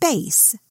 space.